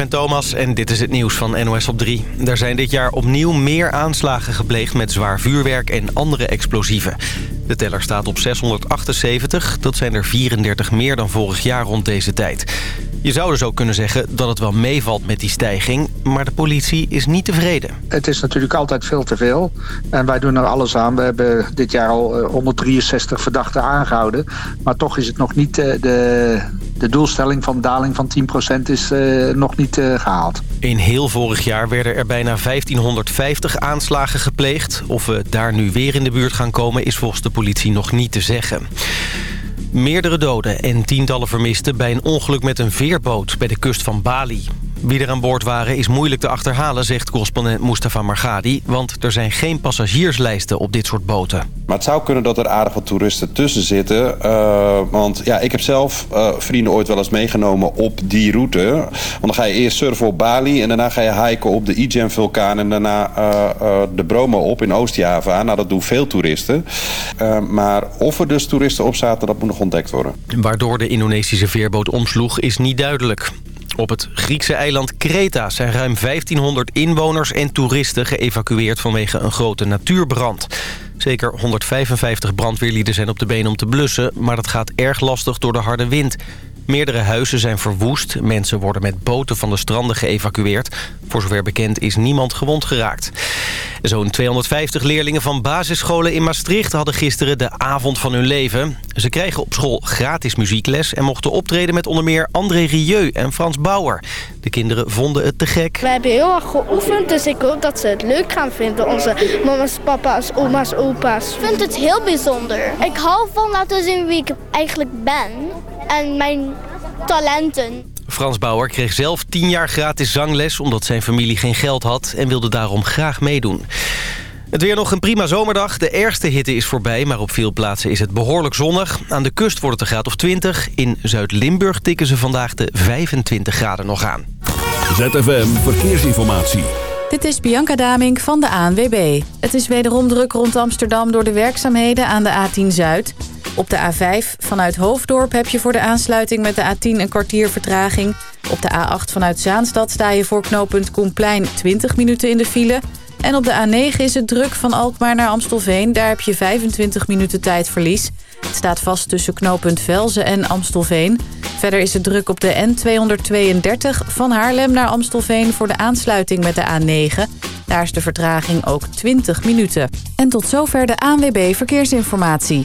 ben Thomas en dit is het nieuws van NOS op 3. Er zijn dit jaar opnieuw meer aanslagen gepleegd met zwaar vuurwerk en andere explosieven. De teller staat op 678, dat zijn er 34 meer dan vorig jaar rond deze tijd. Je zou dus ook kunnen zeggen dat het wel meevalt met die stijging... maar de politie is niet tevreden. Het is natuurlijk altijd veel te veel. En wij doen er alles aan. We hebben dit jaar al 163 eh, verdachten aangehouden. Maar toch is het nog niet... Eh, de, de doelstelling van daling van 10% is uh, nog niet gehaald. In heel vorig jaar werden er bijna 1550 aanslagen gepleegd. Of we daar nu weer in de buurt gaan komen... is volgens de politie nog niet te zeggen. Meerdere doden en tientallen vermisten bij een ongeluk met een veerboot bij de kust van Bali. Wie er aan boord waren is moeilijk te achterhalen, zegt correspondent Mustafa Margadi. Want er zijn geen passagierslijsten op dit soort boten. Maar het zou kunnen dat er aardig wat toeristen tussen zitten. Uh, want ja, ik heb zelf uh, vrienden ooit wel eens meegenomen op die route. Want dan ga je eerst surfen op Bali en daarna ga je hiken op de Ijen-vulkaan... en daarna uh, de Bromo op in Oost-Java. Nou, dat doen veel toeristen. maar of er dus toeristen op zaten, dat moet nog ontdekt worden. Waardoor de Indonesische veerboot omsloeg is niet duidelijk. Op het Griekse eiland Kreta zijn ruim 1500 inwoners en toeristen geëvacueerd vanwege een grote natuurbrand. Zeker 155 brandweerlieden zijn op de been om te blussen, maar dat gaat erg lastig door de harde wind. Meerdere huizen zijn verwoest. Mensen worden met boten van de stranden geëvacueerd. Voor zover bekend is niemand gewond geraakt. Zo'n 250 leerlingen van basisscholen in Maastricht hadden gisteren de avond van hun leven. Ze kregen op school gratis muziekles en mochten optreden met onder meer André Rieu en Frans Bauer. De kinderen vonden het te gek. We hebben heel erg geoefend, dus ik hoop dat ze het leuk gaan vinden. Onze mama's, papa's, oma's, opa's. Ik vind het heel bijzonder. Ik hou van laten zien wie ik eigenlijk ben en mijn talenten. Frans Bauer kreeg zelf 10 jaar gratis zangles... omdat zijn familie geen geld had en wilde daarom graag meedoen. Het weer nog een prima zomerdag. De ergste hitte is voorbij, maar op veel plaatsen is het behoorlijk zonnig. Aan de kust wordt het een graad of 20. In Zuid-Limburg tikken ze vandaag de 25 graden nog aan. ZFM Verkeersinformatie. Dit is Bianca Damink van de ANWB. Het is wederom druk rond Amsterdam door de werkzaamheden aan de A10 Zuid. Op de A5 vanuit Hoofddorp heb je voor de aansluiting met de A10 een kwartier vertraging. Op de A8 vanuit Zaanstad sta je voor knooppunt Koenplein 20 minuten in de file. En op de A9 is het druk van Alkmaar naar Amstelveen. Daar heb je 25 minuten tijdverlies. Het staat vast tussen knooppunt Velzen en Amstelveen. Verder is het druk op de N232 van Haarlem naar Amstelveen... voor de aansluiting met de A9. Daar is de vertraging ook 20 minuten. En tot zover de ANWB Verkeersinformatie.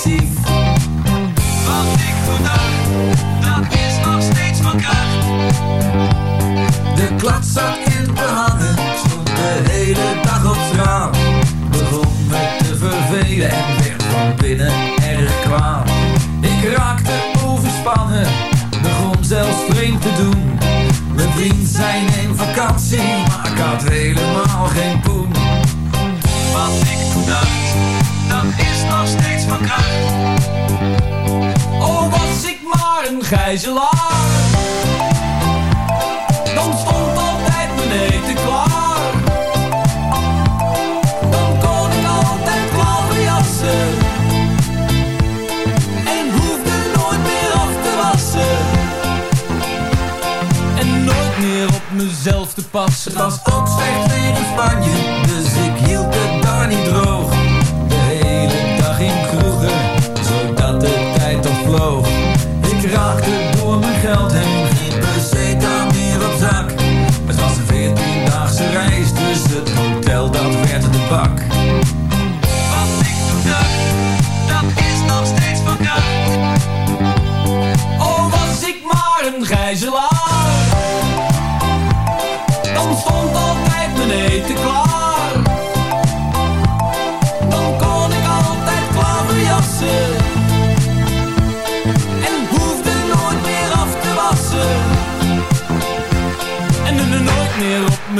Wat ik vandaag, dat is nog steeds van kracht. De klad zat in behanden, stond de hele dag op straat. Begon me te vervelen en werd van binnen erg kwaad. Ik raakte overspannen, begon zelfs vreemd te doen. Mijn vriend zei in vakantie, maar ik had helemaal geen poen. Wat ik toen dacht nog steeds van kracht. Oh, was ik maar een gijzelaar.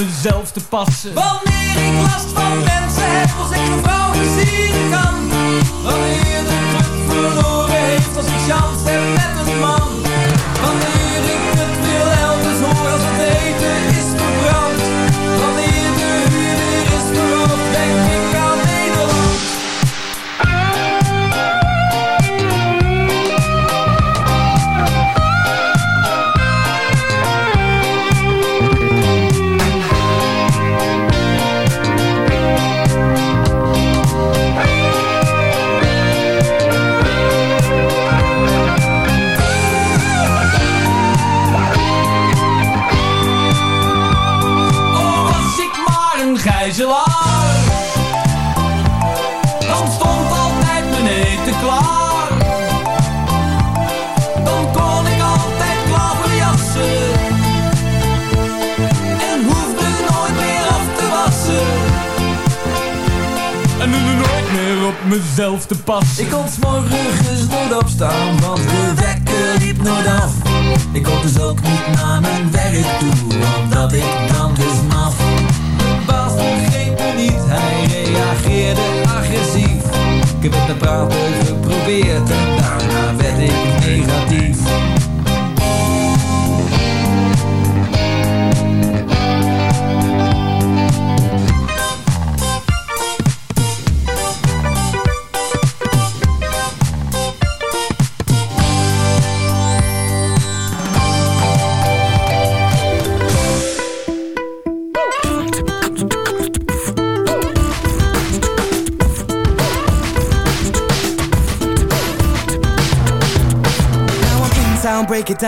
Mezelf te passen. Wanneer ik last van mensen heb, als ik een vrouw plezieren kan.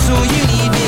need you need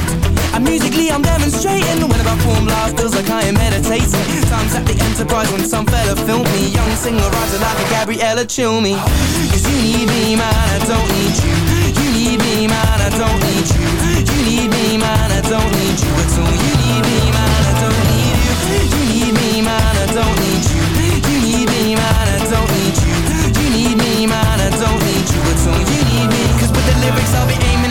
And musically I'm demonstrating. When I perform live feels like I am meditating. Times at the Enterprise when some fella filmed me. Young singer-writer like a Gabriella Cilmi. Cause you need me man, I don't need you. You need me man, I don't need you. You need me man, I don't need you at all. You need me man, I don't need you. You need me man, I don't need you. You need me man, I don't need you. You need me man, I don't need you at all. You need me Cause with the lyrics I'll be aiming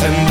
paradijs.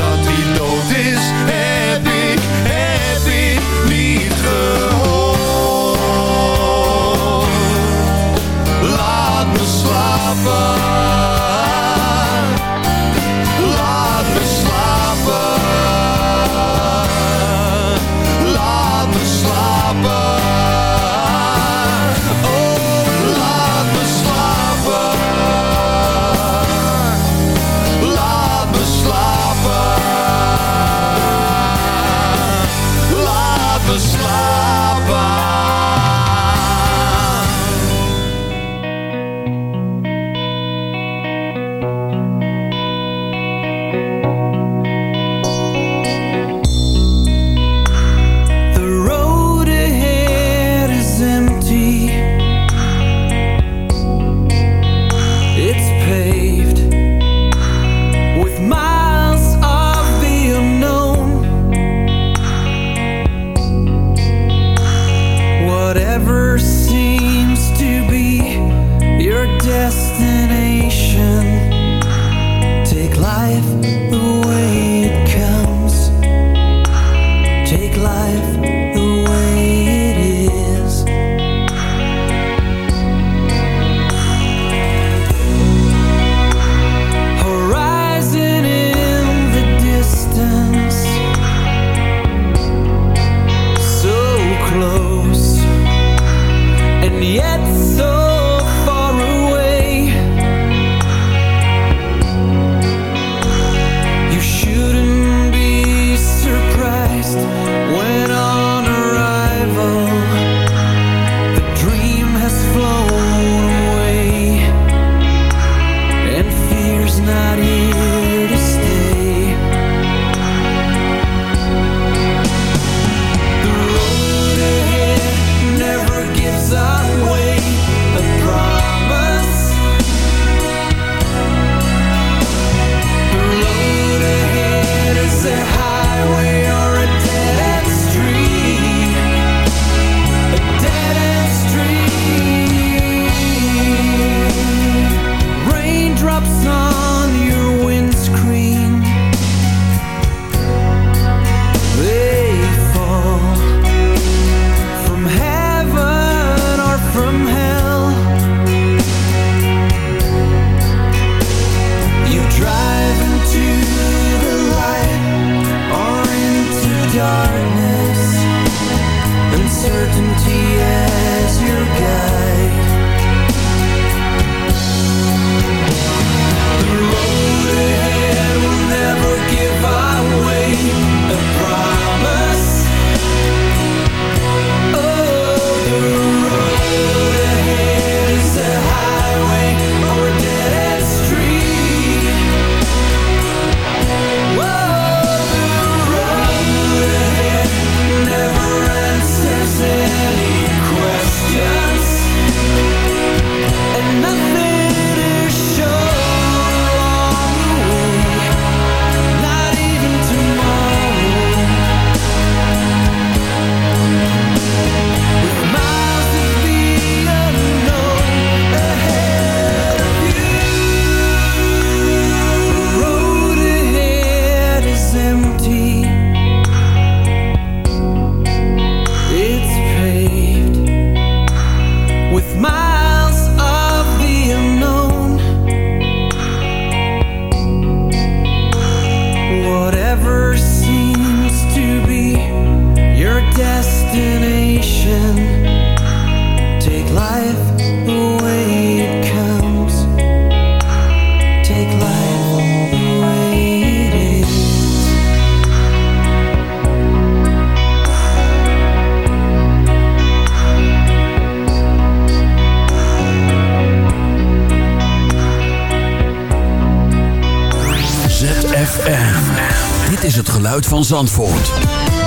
Van Zandvoort.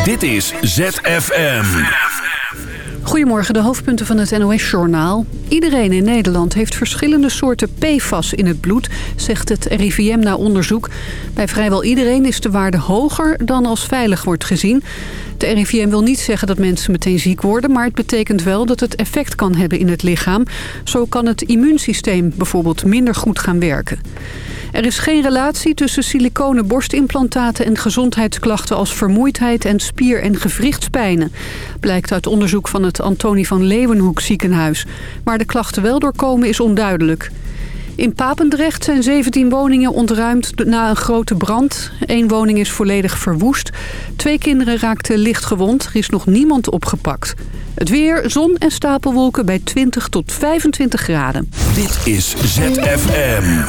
Dit is ZFM. Goedemorgen, de hoofdpunten van het NOS-journaal. Iedereen in Nederland heeft verschillende soorten PFAS in het bloed, zegt het RIVM na onderzoek. Bij vrijwel iedereen is de waarde hoger dan als veilig wordt gezien. De RIVM wil niet zeggen dat mensen meteen ziek worden... maar het betekent wel dat het effect kan hebben in het lichaam. Zo kan het immuunsysteem bijvoorbeeld minder goed gaan werken. Er is geen relatie tussen siliconen borstimplantaten en gezondheidsklachten als vermoeidheid en spier- en gewrichtspijnen. Blijkt uit onderzoek van het Antonie van Leeuwenhoek ziekenhuis. Waar de klachten wel doorkomen is onduidelijk. In Papendrecht zijn 17 woningen ontruimd na een grote brand. Eén woning is volledig verwoest. Twee kinderen raakten licht gewond. Er is nog niemand opgepakt. Het weer, zon en stapelwolken bij 20 tot 25 graden. Dit is ZFM.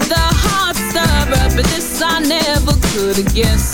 The hard stirrer. But this I never could have guessed.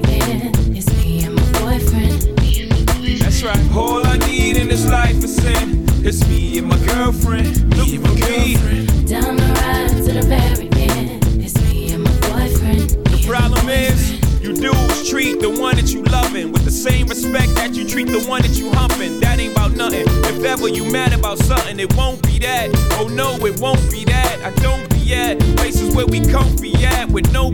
right. All I need in this life is sin. It's me and my girlfriend. Me and my girlfriend. Down the ride to the very end. It's me and my boyfriend. The problem is, you dudes treat the one that you loving with the same respect that you treat the one that you humping. That ain't about nothing. If ever you mad about something, it won't be that. Oh no, it won't be that. I don't be at places where we comfy at with no.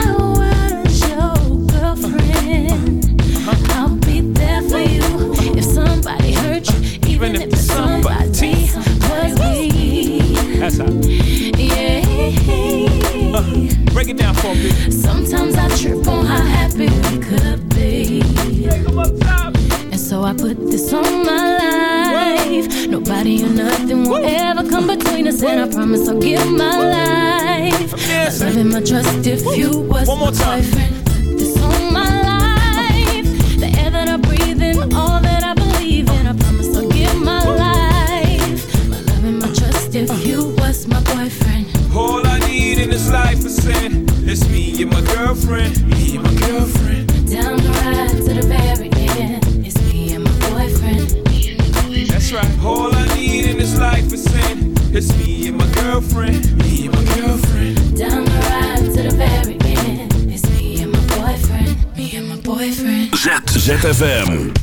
That's how. Yeah. Break it down for me. Sometimes I trip on how happy we could be. And so I put this on my life. Nobody or nothing will ever come between us, and I promise I'll give my life. My love and my trust if you was my boyfriend. Put this this life is sin. It's me and my girlfriend. Me and my girlfriend. Down the ride to the very end. It's me and my boyfriend. Me and my boyfriend. That's right. All I need in this life is sin. It's me and my girlfriend. Me and my girlfriend. Down the ride to the very end. It's me and my boyfriend. Me and my boyfriend. Z, ZFM.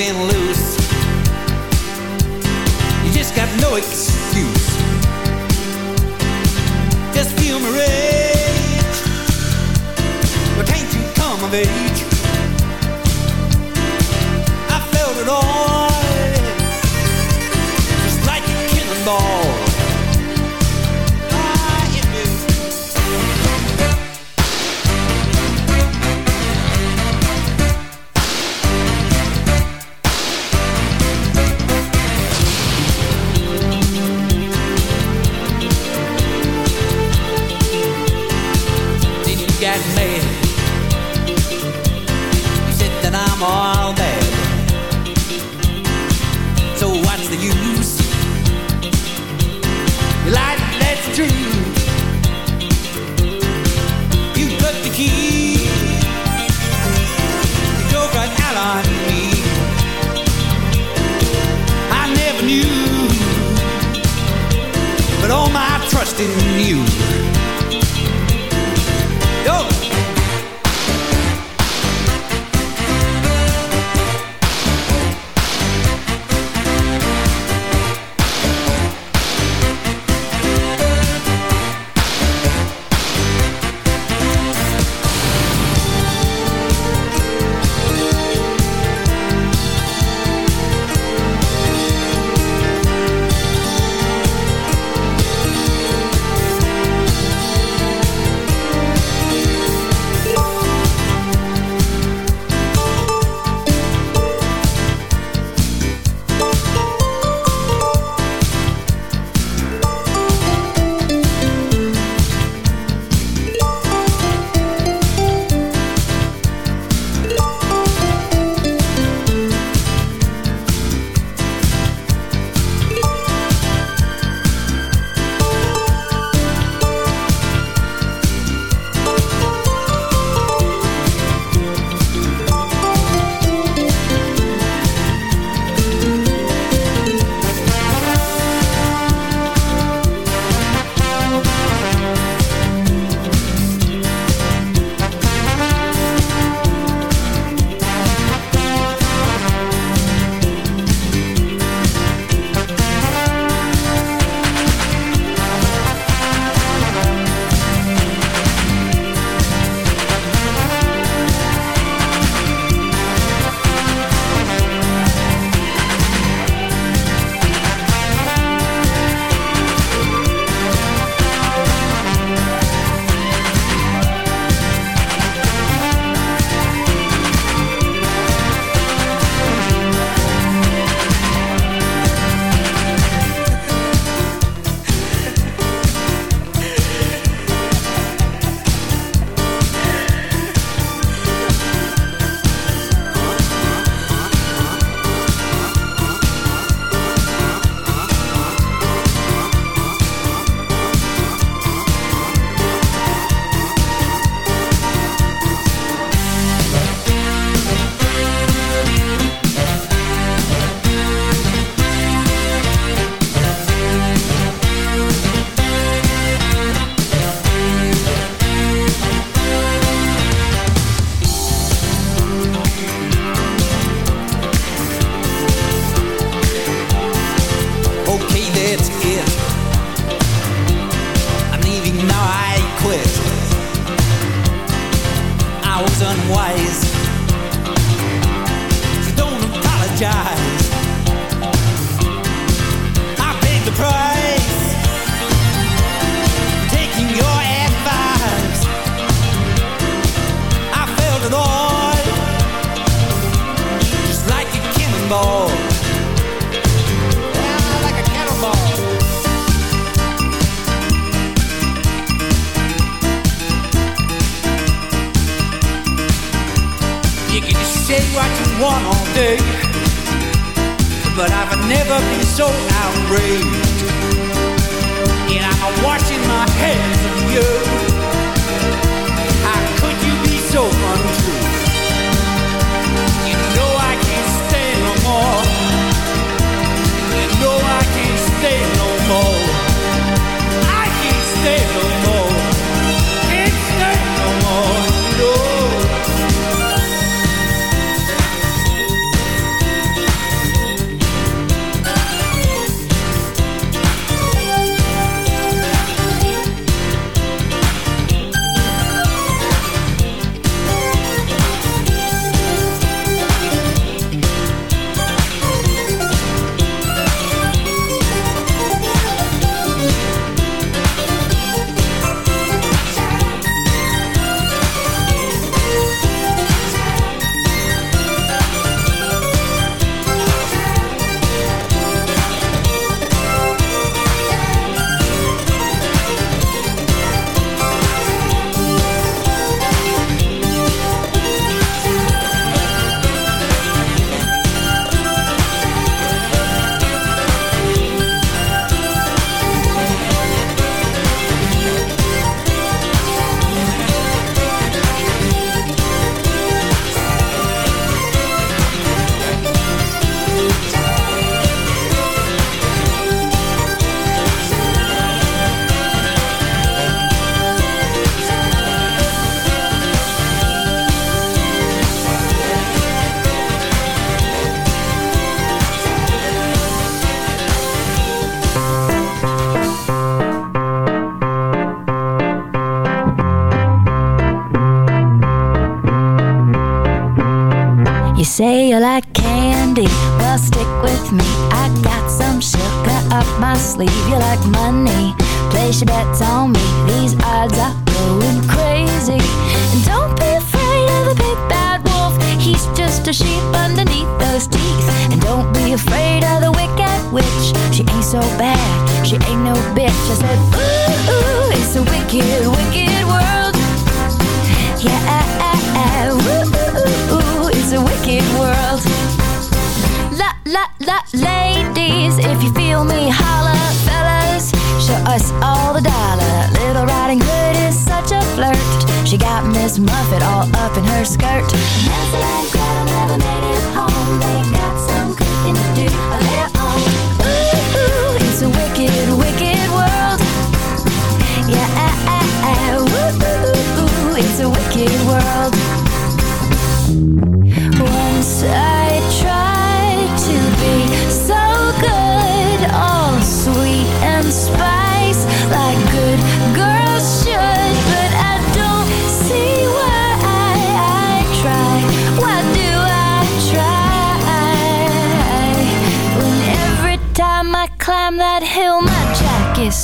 been loose. You just got no excuse. Just feel my rage. Why can't you come of age?